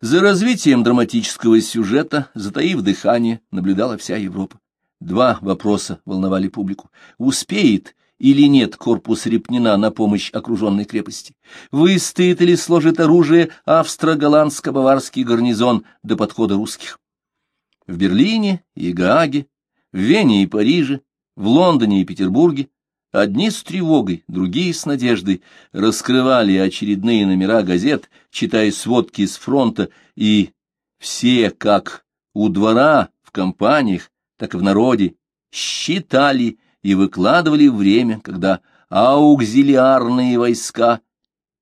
За развитием драматического сюжета, затаив дыхание, наблюдала вся Европа. Два вопроса волновали публику. Успеет или нет корпус Репнина на помощь окруженной крепости? Выстоит или сложит оружие австро-голландско-баварский гарнизон до подхода русских? В Берлине и Гааге, в Вене и Париже, в Лондоне и Петербурге одни с тревогой, другие с надеждой раскрывали очередные номера газет, читая сводки с фронта, и все, как у двора, в компаниях, так и в народе, считали и выкладывали время, когда аукзилиарные войска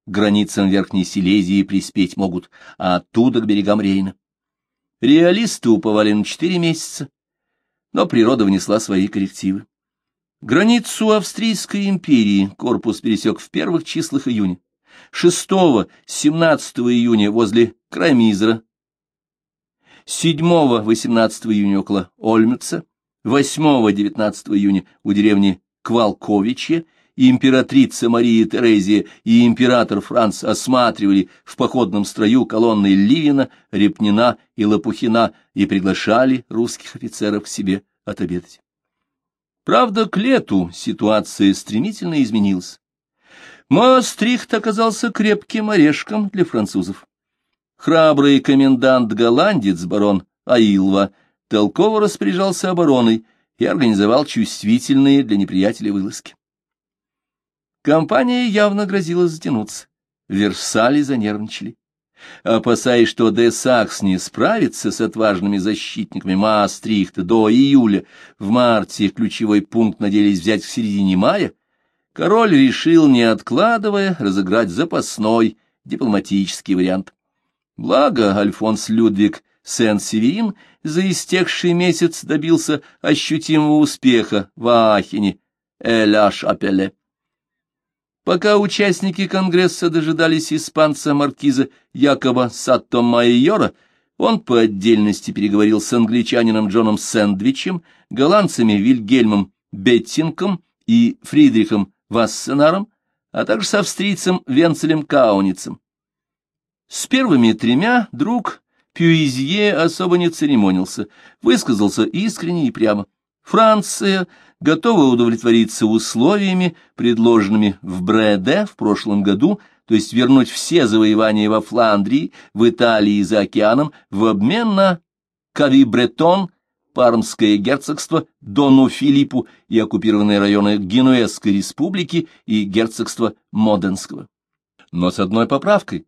границам Верхней Силезии приспеть могут, а оттуда к берегам Рейна. Реалисты уповали на четыре месяца, но природа внесла свои коррективы. Границу Австрийской империи корпус пересек в первых числах июня. 6-17 июня возле Крамизера, 7-18 июня около Ольмюца, 8-19 июня у деревни Квалковиче императрица Мария Терезия и император Франц осматривали в походном строю колонны Ливина, Репнина и Лопухина и приглашали русских офицеров к себе отобедать. Правда, к лету ситуация стремительно изменилась. Маастрихт оказался крепким орешком для французов. Храбрый комендант-голландец барон Аилва толково распоряжался обороной и организовал чувствительные для неприятеля вылазки. Компания явно грозила затянуться. В Версале занервничали. Опасаясь, что де Сакс не справится с отважными защитниками Маастрихта до июля, в марте их ключевой пункт надеялись взять в середине мая, король решил, не откладывая, разыграть запасной дипломатический вариант. Благо Альфонс Людвиг Сен-Северин за истекший месяц добился ощутимого успеха в Аахене, Эля-Шапеле. Пока участники Конгресса дожидались испанца-маркиза Якоба Сатто-Майора, он по отдельности переговорил с англичанином Джоном Сэндвичем, голландцами Вильгельмом Беттинком и Фридрихом Вассенаром, а также с австрийцем Венцелем Кауницем. С первыми тремя друг Пюизье особо не церемонился, высказался искренне и прямо. Франция готова удовлетвориться условиями, предложенными в Бреде в прошлом году, то есть вернуть все завоевания во Фландрии, в Италии и за океаном в обмен на Кави-Бретон, Пармское герцогство, Дону Филиппу и оккупированные районы Генуэзской республики и герцогства Моденского. Но с одной поправкой.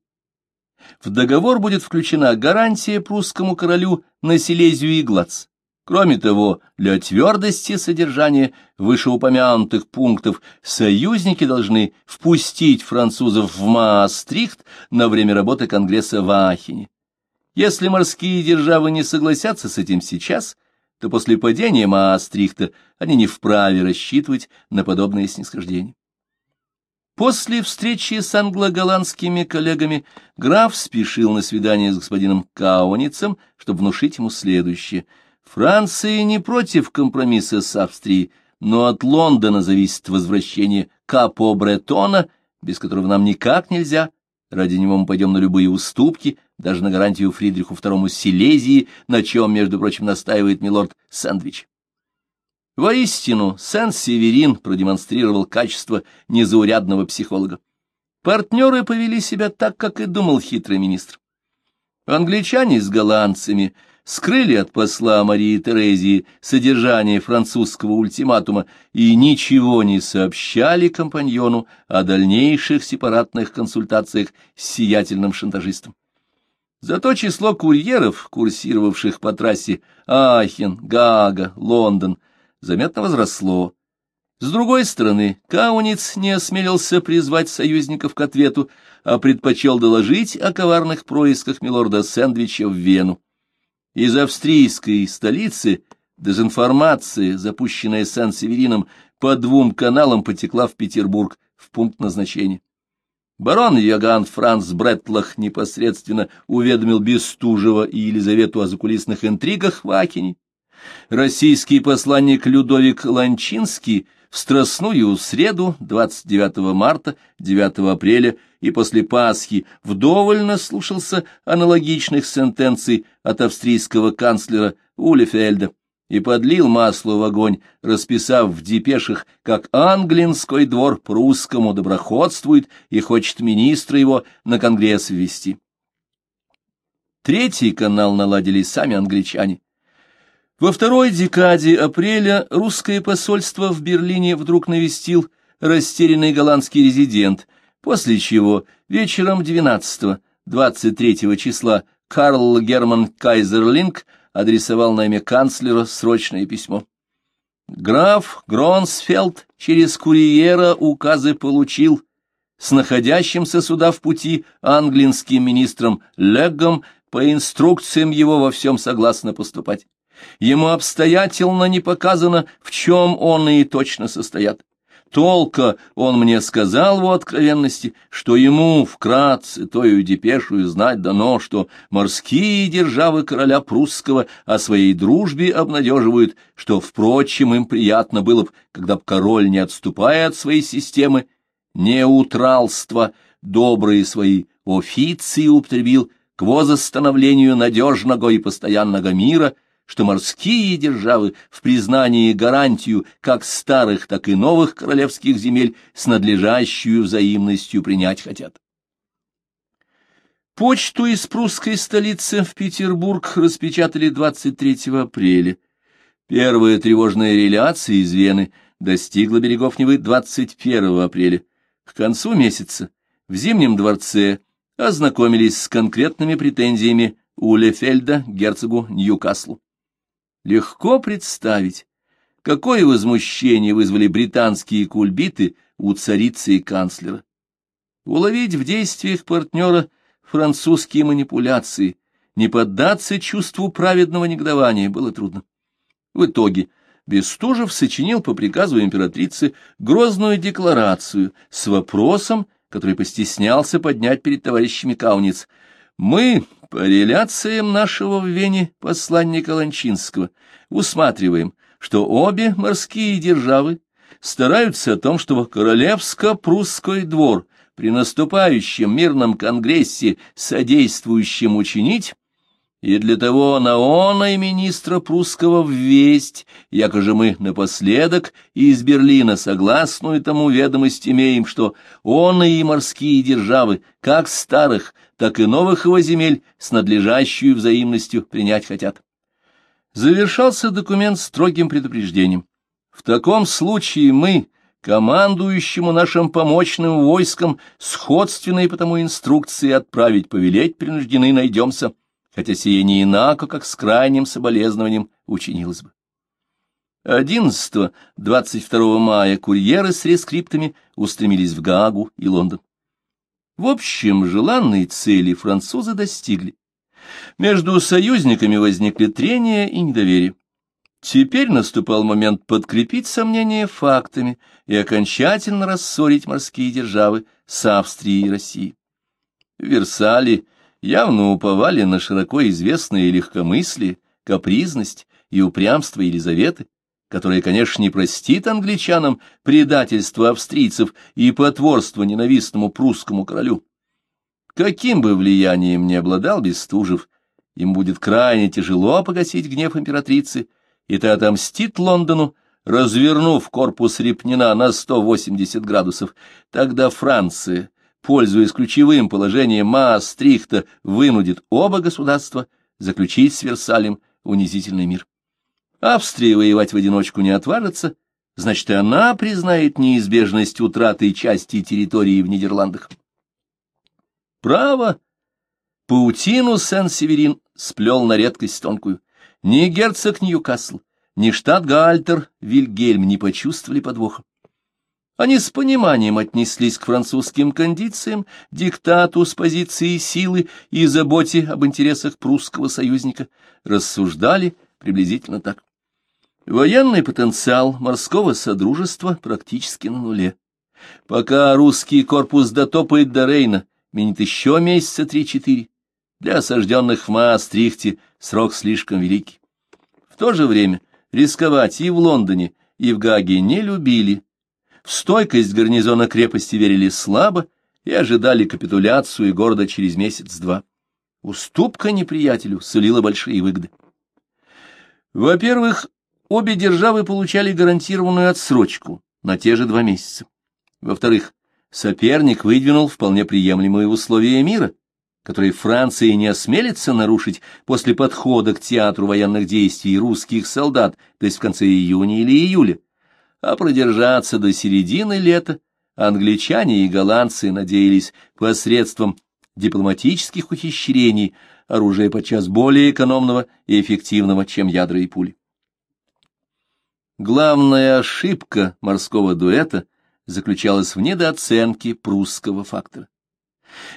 В договор будет включена гарантия прусскому королю на Силезию и Глац. Кроме того, для твердости содержания вышеупомянутых пунктов союзники должны впустить французов в Маастрихт на время работы Конгресса в Аахене. Если морские державы не согласятся с этим сейчас, то после падения Маастрихта они не вправе рассчитывать на подобное снисхождение. После встречи с англо-голландскими коллегами граф спешил на свидание с господином Кауницем, чтобы внушить ему следующее. Франция не против компромисса с Австрией, но от Лондона зависит возвращение Капо-Бретона, без которого нам никак нельзя. Ради него мы пойдем на любые уступки, даже на гарантию Фридриху II Силезии, на чем, между прочим, настаивает милорд Сэндвич. Воистину, Сен-Северин продемонстрировал качество незаурядного психолога. Партнеры повели себя так, как и думал хитрый министр. Англичане с голландцами скрыли от посла Марии Терезии содержание французского ультиматума и ничего не сообщали компаньону о дальнейших сепаратных консультациях с сиятельным шантажистом. Зато число курьеров, курсировавших по трассе Ахен, Гага, Лондон, заметно возросло. С другой стороны, Кауниц не осмелился призвать союзников к ответу, а предпочел доложить о коварных происках милорда Сэндвича в Вену. Из австрийской столицы дезинформация, запущенная Сан-Северином, по двум каналам потекла в Петербург в пункт назначения. Барон Йоганн Франц Бретлах непосредственно уведомил Бестужева и Елизавету о закулисных интригах в Акине, Российский посланник Людовик Ланчинский в Страстную среду 29 марта, 9 апреля и после Пасхи вдоволь наслушался аналогичных сентенций от австрийского канцлера Улефельда и подлил масло в огонь, расписав в депешах, как англинский двор прусскому доброходствует и хочет министра его на конгресс ввести. Третий канал наладили сами англичане. Во второй декаде апреля русское посольство в Берлине вдруг навестил растерянный голландский резидент, после чего вечером 12-23 числа Карл Герман Кайзерлинг адресовал на имя канцлера срочное письмо. Граф Гронсфелд через курьера указы получил с находящимся сюда в пути английским министром Леггом по инструкциям его во всем согласно поступать. Ему обстоятельно не показано, в чем он и точно состоят. Толка он мне сказал в откровенности, что ему вкратце тою депешую знать дано, что морские державы короля прусского о своей дружбе обнадеживают, что, впрочем, им приятно было бы, когда б король, не отступая от своей системы, неутралства, добрые свои официи употребил к возостановлению надежного и постоянного мира, что морские державы в признании гарантию как старых, так и новых королевских земель с надлежащую взаимностью принять хотят. Почту из прусской столицы в Петербург распечатали 23 апреля. Первая тревожная реляция из Вены достигла берегов Невы 21 апреля. К концу месяца в Зимнем дворце ознакомились с конкретными претензиями Улефельда герцогу Ньюкаслу. Легко представить, какое возмущение вызвали британские кульбиты у царицы и канцлера. Уловить в действиях партнера французские манипуляции, не поддаться чувству праведного негодования было трудно. В итоге Бестужев сочинил по приказу императрицы грозную декларацию с вопросом, который постеснялся поднять перед товарищами Кауниц. «Мы, по реляциям нашего в Вене посланника Ланчинского усматриваем, что обе морские державы стараются о том, чтобы королевско-прусской двор при наступающем мирном конгрессе содействующим учинить, и для того на и министра прусского ввесть, якоже мы напоследок из Берлина согласную тому ведомость имеем, что он и морские державы, как старых, так и новых его земель с надлежащей взаимностью принять хотят. Завершался документ строгим предупреждением. В таком случае мы, командующему нашим помощным войском, сходственные потому инструкции отправить повелеть принуждены найдемся, хотя сие не инако, как с крайним соболезнованием учинилось бы. 11-22 мая курьеры с рескриптами устремились в Гаагу и Лондон. В общем, желанной цели французы достигли. Между союзниками возникли трения и недоверие. Теперь наступал момент подкрепить сомнения фактами и окончательно рассорить морские державы с Австрией и Россией. В Версале явно уповали на широко известное легкомыслие, капризность и упрямство Елизаветы, которая, конечно, не простит англичанам предательство австрийцев и потворство ненавистному прусскому королю. Каким бы влиянием ни обладал Бестужев, им будет крайне тяжело погасить гнев императрицы, и та отомстит Лондону, развернув корпус Репнина на 180 градусов. Тогда Франция, пользуясь ключевым положением Маастрихта, вынудит оба государства заключить с Версалем унизительный мир. Австрия воевать в одиночку не отважится, значит, и она признает неизбежность утраты части территории в Нидерландах. Право, паутину Сен-Северин сплел на редкость тонкую. Ни герцог Ньюкасл, ни штат Гальтер, Вильгельм не почувствовали подвоха. Они с пониманием отнеслись к французским кондициям, диктату с позиции силы и заботе об интересах прусского союзника, рассуждали приблизительно так. Военный потенциал морского содружества практически на нуле. Пока русский корпус дотопает до Рейна, минет еще месяца три-четыре. Для осажденных в Маастрихте срок слишком великий. В то же время рисковать и в Лондоне, и в Гаге не любили, в стойкость гарнизона крепости верили слабо и ожидали капитуляцию города через месяц-два. Уступка неприятелю сулила большие выгоды. Во-первых, обе державы получали гарантированную отсрочку на те же два месяца. Во-вторых, соперник выдвинул вполне приемлемые условия мира, которые Франция не осмелится нарушить после подхода к театру военных действий русских солдат, то есть в конце июня или июля, а продержаться до середины лета англичане и голландцы надеялись посредством дипломатических ухищрений оружия подчас более экономного и эффективного, чем ядра и пули. Главная ошибка морского дуэта заключалась в недооценке прусского фактора.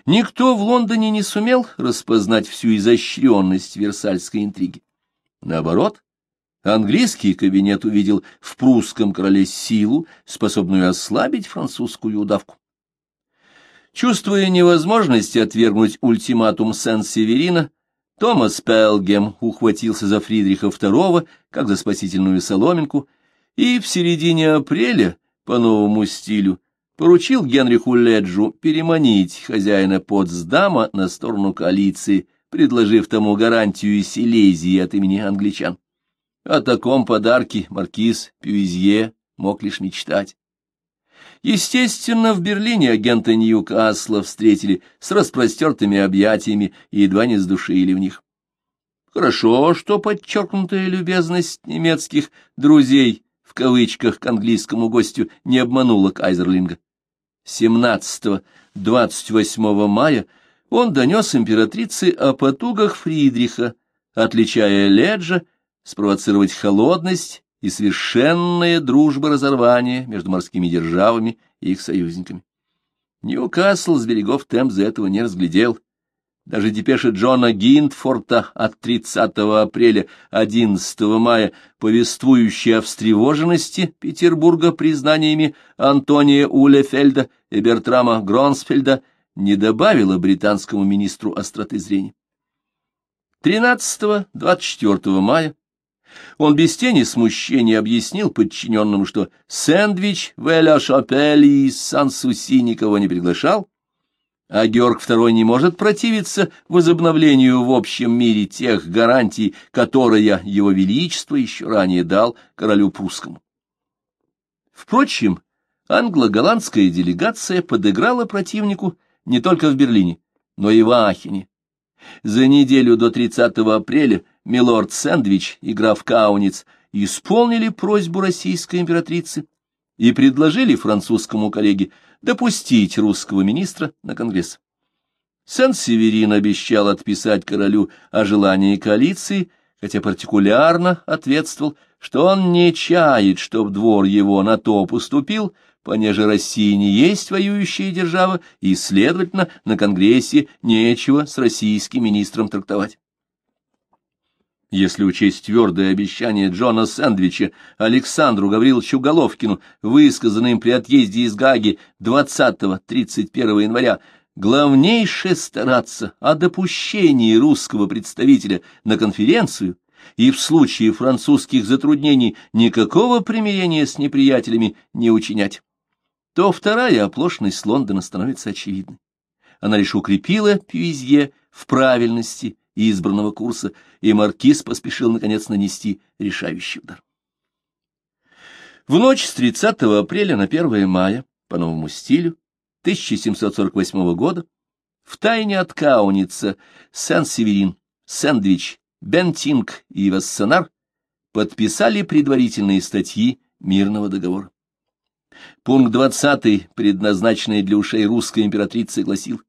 Никто в Лондоне не сумел распознать всю изощренность Версальской интриги. Наоборот, английский кабинет увидел в прусском короле силу, способную ослабить французскую удавку. Чувствуя невозможность отвергнуть ультиматум Сен-Северина, Томас Пелгем ухватился за Фридриха II, как за спасительную соломинку, и в середине апреля, по новому стилю, поручил Генриху Леджу переманить хозяина Потсдама на сторону коалиции, предложив тому гарантию Силезии от имени англичан. О таком подарке маркиз Пюизье мог лишь мечтать. Естественно, в Берлине агента Ньюкасла встретили с распростертыми объятиями и едва не сдушили в них. Хорошо, что подчеркнутая любезность немецких «друзей» в кавычках к английскому гостю не обманула Кайзерлинга. 17-28 мая он донес императрице о потугах Фридриха, отличая Леджа, спровоцировать холодность и совершенная дружба разорвания между морскими державами и их союзниками. Ньюкасл с берегов Темзы этого не разглядел. Даже депеша Джона Гинтфорта от 30 апреля 11 мая, повествующая о встревоженности Петербурга признаниями Антония Улефельда и Бертрама Гронсфельда, не добавила британскому министру остроты зрения. 13-24 мая он без тени смущения объяснил подчиненным, что сэндвич в Эля-Шапель из Сан-Суси никого не приглашал, а Георг II не может противиться возобновлению в общем мире тех гарантий, которые его величество еще ранее дал королю прусскому. Впрочем, англо-голландская делегация подыграла противнику не только в Берлине, но и в Ахене. За неделю до 30 апреля милорд Сэндвич и граф Кауниц исполнили просьбу российской императрицы и предложили французскому коллеге допустить русского министра на Конгресс. Сен-Северин обещал отписать королю о желании коалиции, хотя партикулярно ответствовал, что он не чает, чтоб двор его на то поступил, понеже Россия не есть воюющая держава, и, следовательно, на Конгрессе нечего с российским министром трактовать. Если учесть твердое обещание Джона Сэндвича Александру Гавриловичу Головкину, высказанное при отъезде из Гаги 20-31 января, главнейшее стараться о допущении русского представителя на конференцию и в случае французских затруднений никакого примирения с неприятелями не учинять, то вторая оплошность Лондона становится очевидной. Она лишь укрепила Пюизье в правильности избранного курса, и маркиз поспешил, наконец, нанести решающий удар. В ночь с 30 апреля на 1 мая, по новому стилю, 1748 года, в тайне от Кауница Сен-Северин, Сэндвич, Бентинг и Вассенар подписали предварительные статьи мирного договора. Пункт 20, предназначенный для ушей русской императрицы, гласил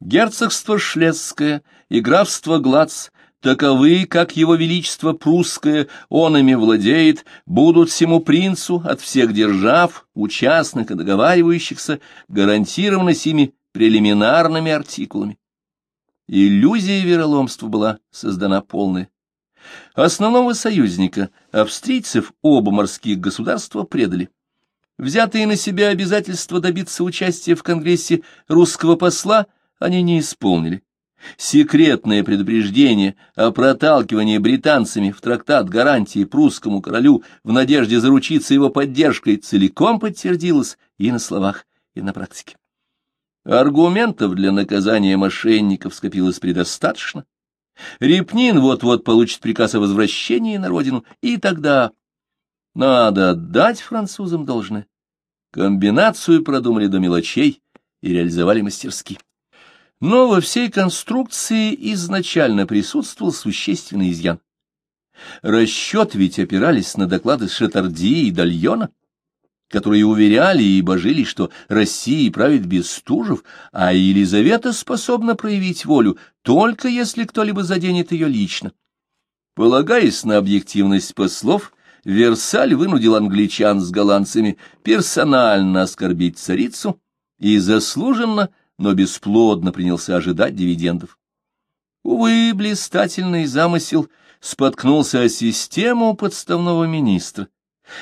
герцогство Шлесское и графство Глац, таковы, как его величество прусское, он ими владеет, будут всему принцу от всех держав, участных и договаривающихся, гарантированы сими прелиминарными артикулами. Иллюзия вероломства была создана полная. Основного союзника, австрийцев, оба морских государства предали. Взятые на себя обязательства добиться участия в Конгрессе русского посла – они не исполнили. Секретное предупреждение о проталкивании британцами в трактат гарантии прусскому королю в надежде заручиться его поддержкой целиком подтвердилось и на словах, и на практике. Аргументов для наказания мошенников скопилось предостаточно. Репнин вот-вот получит приказ о возвращении на родину, и тогда надо отдать французам должное. Комбинацию продумали до мелочей и реализовали мастерски. Но во всей конструкции изначально присутствовал существенный изъян. Расчет ведь опирались на доклады Шатарди и Дальона, которые уверяли и божили, что Россия правит без стужев, а Елизавета способна проявить волю, только если кто-либо заденет ее лично. Полагаясь на объективность послов, Версаль вынудил англичан с голландцами персонально оскорбить царицу и заслуженно но бесплодно принялся ожидать дивидендов. Увы, блистательный замысел споткнулся о систему подставного министра,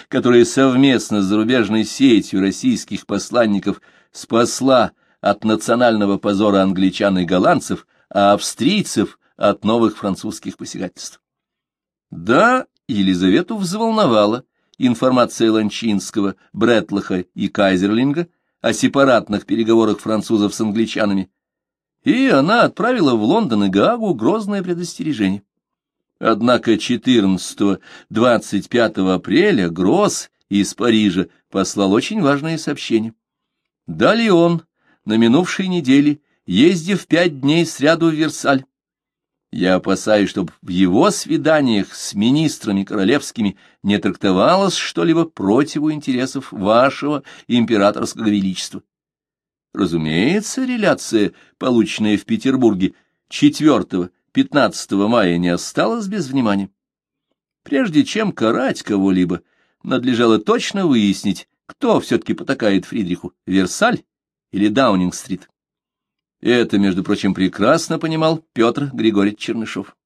которая совместно с зарубежной сетью российских посланников спасла от национального позора англичан и голландцев, а австрийцев от новых французских посягательств. Да, Елизавету взволновала информация Ланчинского, Бретлаха и Кайзерлинга о сепаратных переговорах французов с англичанами, и она отправила в Лондон и Гаагу грозное предостережение. Однако 14-25 апреля Гросс из Парижа послал очень важное сообщение. Далее он, на минувшей неделе, ездив пять дней сряду в Версаль, я опасаюсь, чтобы в его свиданиях с министрами королевскими не трактовалось что-либо противу интересов вашего императорского величества. Разумеется, реляция, полученная в Петербурге 4-15 мая, не осталась без внимания. Прежде чем карать кого-либо, надлежало точно выяснить, кто все-таки потакает Фридриху, Версаль или Даунинг-стрит. Это, между прочим, прекрасно понимал Петр Григорьевич Чернышов.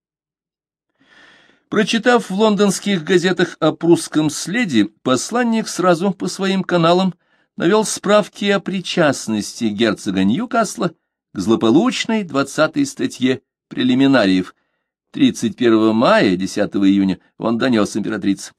Прочитав в лондонских газетах о прусском следе, посланник сразу по своим каналам навел справки о причастности герцога Ньюкасла к злополучной двадцатой статье прелиминариев. 31 мая, 10 июня он донес императрице.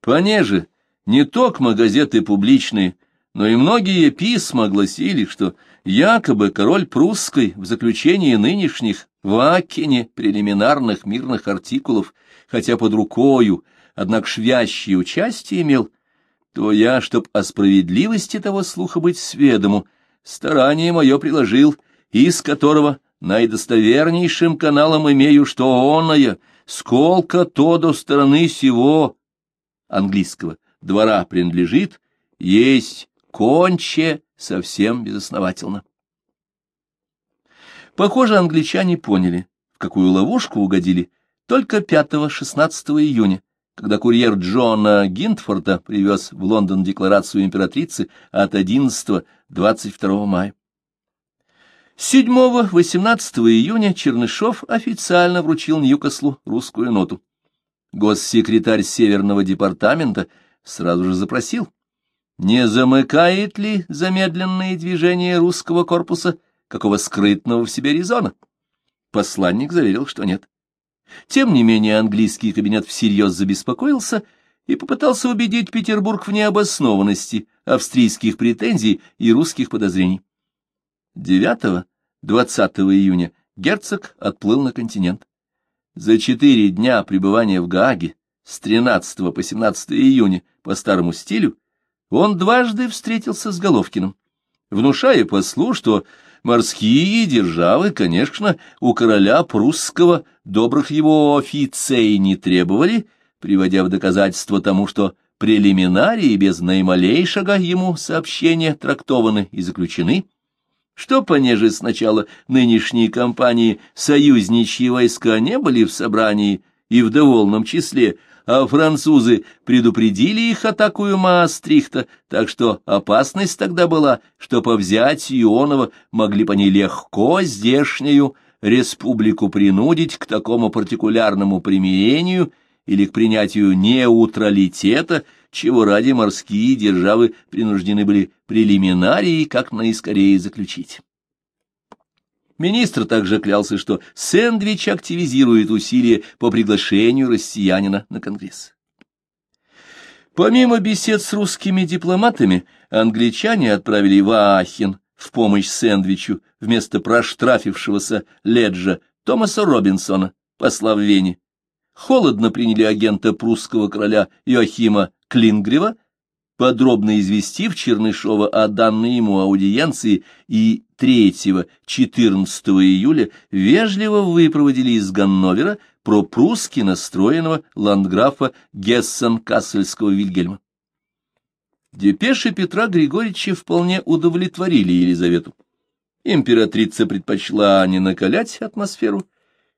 Понеже не только газеты публичные, но и многие письма гласили, что якобы король прусской в заключении нынешних в Акине прелиминарных мирных артикулов, хотя под рукою, однако швящее участие имел, то я, чтоб о справедливости того слуха быть сведому, старание мое приложил, из которого наидостовернейшим каналом имею, что оное, сколько то до стороны сего английского двора принадлежит, есть конче совсем безосновательно. Похоже, англичане поняли, в какую ловушку угодили только 5-16 июня, когда курьер Джона Гинтфорда привез в Лондон декларацию императрицы от 11-22 мая. 7-18 июня Чернышов официально вручил Ньюкаслу русскую ноту. Госсекретарь Северного департамента сразу же запросил, не замыкает ли замедленные движения русского корпуса какого скрытного в себе резона? Посланник заверил, что нет. Тем не менее английский кабинет всерьез забеспокоился и попытался убедить Петербург в необоснованности австрийских претензий и русских подозрений. 9-20 июня герцог отплыл на континент. За четыре дня пребывания в Гааге с 13 по 17 июня по старому стилю он дважды встретился с Головкиным, внушая послу, что морские державы, конечно, у короля прусского добрых его офицей не требовали, приводя в доказательство тому, что прелиминарии без наималейшего ему сообщения трактованы и заключены, что, понеже сначала нынешней кампании союзничьи войска не были в собрании и в довольном числе, а французы предупредили их атакую Маастрихта, так что опасность тогда была, что по взятию Ионова могли по ней легко здешнюю республику принудить к такому партикулярному примирению или к принятию неутралитета, чего ради морские державы принуждены были прелиминарии как наискорее заключить. Министр также клялся, что сэндвич активизирует усилия по приглашению россиянина на Конгресс. Помимо бесед с русскими дипломатами, англичане отправили в Аахен в помощь сэндвичу вместо проштрафившегося Леджа Томаса Робинсона, посла в Вене. Холодно приняли агента прусского короля Иоахима Клингрева, подробно известив Чернышова о данной ему аудиенции, и 3-14 июля вежливо выпроводили из Ганновера пропрусски настроенного ландграфа Гессен-Кассельского Вильгельма. Депеши Петра Григорьевича вполне удовлетворили Елизавету. Императрица предпочла не накалять атмосферу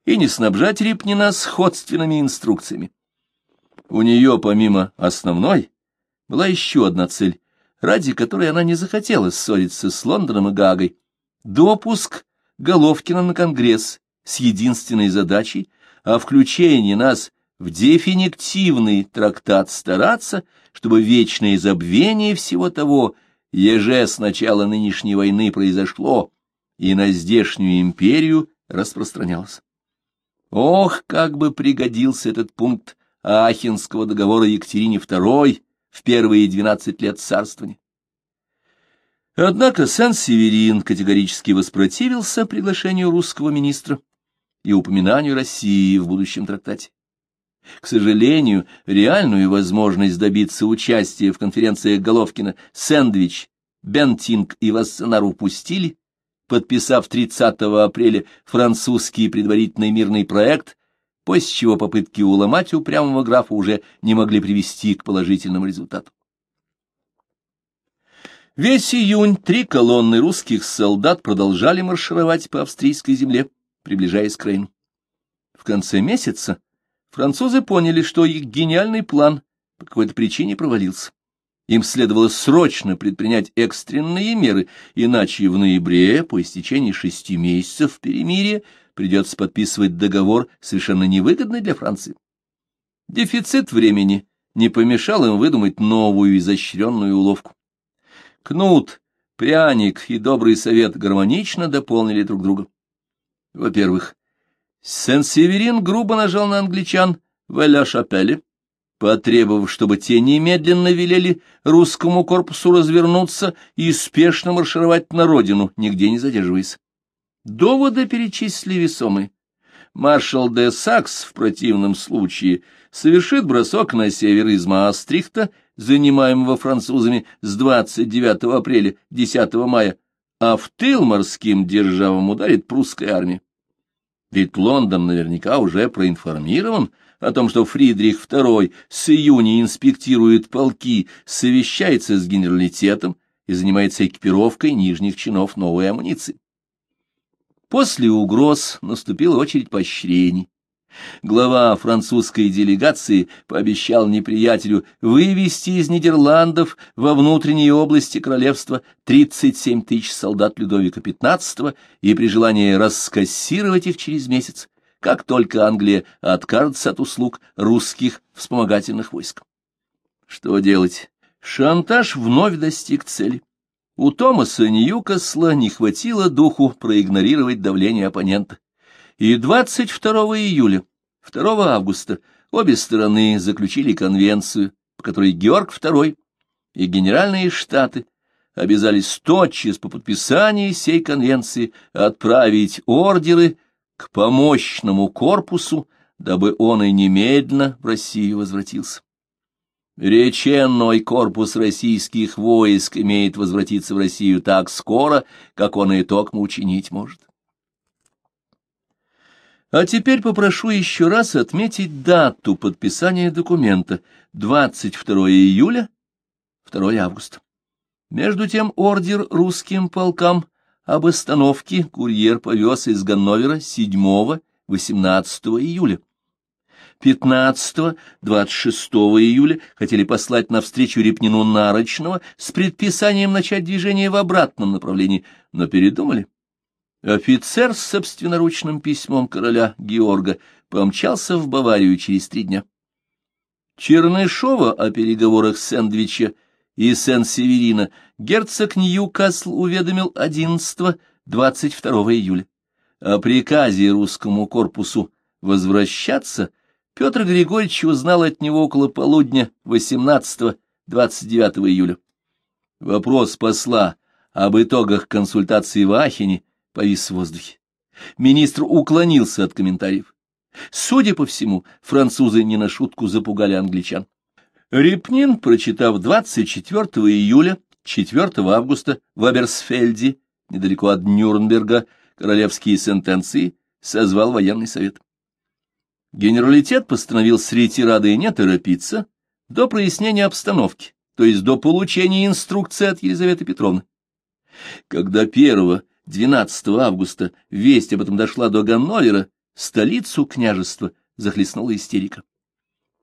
и не снабжать Рипнина сходственными инструкциями. У нее, помимо основной, была еще одна цель, ради которой она не захотела ссориться с Лондоном и Гагой. Допуск Головкина на Конгресс с единственной задачей о включении нас в дефинитивный трактат стараться, чтобы вечное забвение всего того, еже с начала нынешней войны произошло, и на здешнюю империю распространялось. Ох, как бы пригодился этот пункт Ахенского договора Екатерине II, в первые двенадцать лет царствования. Однако Сан-Северин категорически воспротивился приглашению русского министра и упоминанию России в будущем трактате. К сожалению, реальную возможность добиться участия в конференциях Головкина Сэндвич, Бентинг и Вассенар упустили, подписав 30 апреля французский предварительный мирный проект после чего попытки уломать упрямого графа уже не могли привести к положительному результату. Весь июнь три колонны русских солдат продолжали маршировать по австрийской земле, приближаясь к Рейну. В конце месяца французы поняли, что их гениальный план по какой-то причине провалился. Им следовало срочно предпринять экстренные меры, иначе в ноябре, по истечении шести месяцев перемирия, придется подписывать договор, совершенно невыгодный для Франции. Дефицит времени не помешал им выдумать новую изощренную уловку. Кнут, пряник и добрый совет гармонично дополнили друг друга. Во-первых, Сен-Северин грубо нажал на англичан в Эля-Шапеле, потребовав, чтобы те немедленно велели русскому корпусу развернуться и спешно маршировать на родину, нигде не задерживаясь. Доводы перечисли весомые. Маршал де Сакс в противном случае совершит бросок на север из Маастрихта, занимаемого французами с 29 апреля 10 мая, а в тыл морским державам ударит прусская армия. Ведь Лондон наверняка уже проинформирован о том, что Фридрих II с июня инспектирует полки, совещается с генералитетом и занимается экипировкой нижних чинов новой амуниции. После угроз наступила очередь поощрений. Глава французской делегации пообещал неприятелю вывести из Нидерландов во внутренние области королевства 37 тысяч солдат Людовика XV и при желании раскассировать их через месяц, как только Англия откажется от услуг русских вспомогательных войск. Что делать? Шантаж вновь достиг цели. У Томаса Ньюкасла не хватило духу проигнорировать давление оппонента. И 22 июля, 2 августа обе стороны заключили конвенцию, по которой Георг II и Генеральные Штаты обязались тотчас по подписании сей конвенции отправить ордеры к помощному корпусу, дабы он и немедленно в Россию возвратился. Реченной корпус российских войск имеет возвратиться в Россию так скоро, как он и токмо учинить может. А теперь попрошу еще раз отметить дату подписания документа 22 июля, 2 августа. Между тем ордер русским полкам об остановке курьер повез из Ганновера 7-18 июля. 15-26 июля хотели послать навстречу Репнину Нарочного с предписанием начать движение в обратном направлении, но передумали. Офицер с собственноручным письмом короля Георга помчался в Баварию через три дня. Чернышова о переговорах Сэндвича и Сен-Северина герцог Ньюкасл уведомил 11-22 июля. о приказе русскому корпусу возвращаться, Петр Григорьевич узнал от него около полудня 18-29 июля. Вопрос посла об итогах консультации в Ахене повис в воздухе. Министр уклонился от комментариев. Судя по всему, французы не на шутку запугали англичан. Репнин, прочитав 24 июля, 4 августа в Аберсфельде, недалеко от Нюрнберга, королевские сентенции, созвал военный совет. Генералитет постановил с ретирадой не торопиться до прояснения обстановки, то есть до получения инструкции от Елизаветы Петровны. Когда 1-12 августа весть об этом дошла до Ганновера, столицу княжества захлестнула истерика.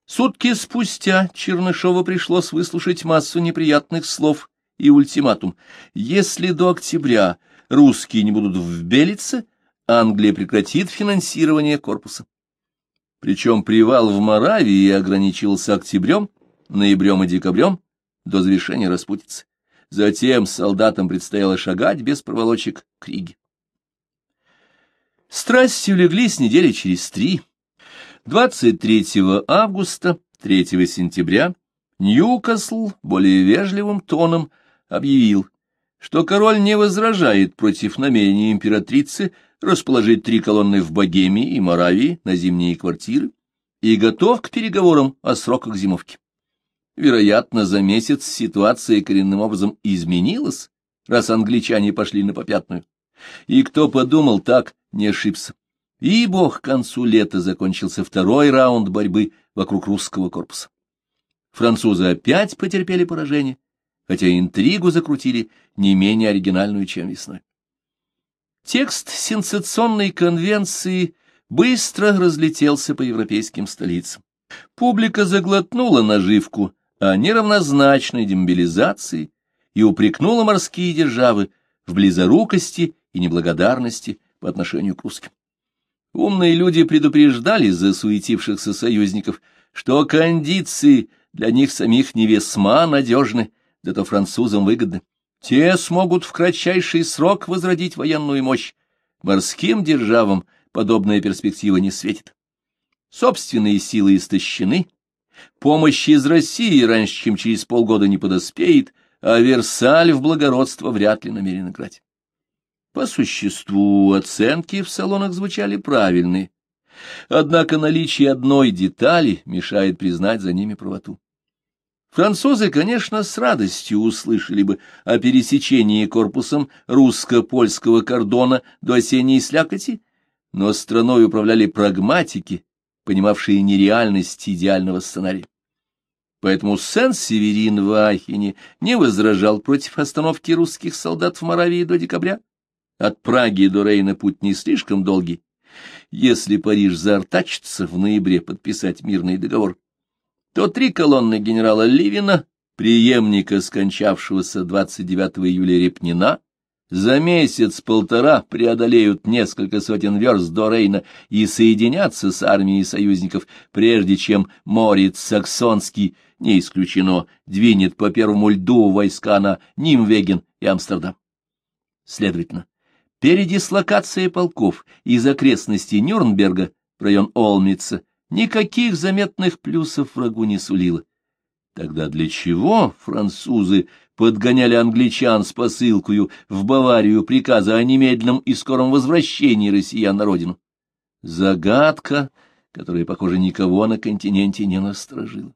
Сутки спустя Чернышову пришлось выслушать массу неприятных слов и ультиматум. Если до октября русские не будут в Белице, Англия прекратит финансирование корпуса. Причем привал в Моравии ограничивался октябрем, ноябрем и декабрем до завершения распутицы. Затем солдатам предстояло шагать без проволочек к Риге. Страсти улеглись недели через три. 23 августа, 3 сентября Ньюкасл более вежливым тоном объявил, что король не возражает против намерения императрицы расположить три колонны в Богемии и Моравии на зимние квартиры и готов к переговорам о сроках зимовки. Вероятно, за месяц ситуация коренным образом изменилась, раз англичане пошли на попятную. И кто подумал так, не ошибся. И бог к концу лета закончился второй раунд борьбы вокруг русского корпуса. Французы опять потерпели поражение, хотя интригу закрутили не менее оригинальную, чем весной. Текст сенсационной конвенции быстро разлетелся по европейским столицам. Публика заглотнула наживку о неравнозначной демобилизации и упрекнула морские державы в близорукости и неблагодарности по отношению к русским. Умные люди предупреждали засуетившихся союзников, что кондиции для них самих не весьма надежны, зато французам выгодны. Те смогут в кратчайший срок возродить военную мощь. Морским державам подобная перспектива не светит. Собственные силы истощены, Помощь из России раньше, чем через полгода не подоспеет, а Версаль в благородство вряд ли намерен играть. По существу оценки в салонах звучали правильные, однако наличие одной детали мешает признать за ними правоту. Французы, конечно, с радостью услышали бы о пересечении корпусом русско-польского кордона до осенней слякоти, но страной управляли прагматики, понимавшие нереальность идеального сценария. Поэтому Сен-Северин в Ахене не возражал против остановки русских солдат в Моравии до декабря. От Праги до Рейна путь не слишком долгий. Если Париж заортачится в ноябре подписать мирный договор, то три колонны генерала Ливина, преемника скончавшегося 29 июля Репнина, за месяц-полтора преодолеют несколько сотен верст до Рейна и соединятся с армией союзников, прежде чем Морец Саксонский, не исключено, двинет по первому льду войска на Нимвеген и Амстердам. Следовательно, передислокация полков из окрестностей Нюрнберга в район Олмица никаких заметных плюсов врагу не сулила. Тогда для чего французы подгоняли англичан с посылкою в Баварию приказа о немедленном и скором возвращении россиян на родину? Загадка, которая, похоже, никого на континенте не насторожила.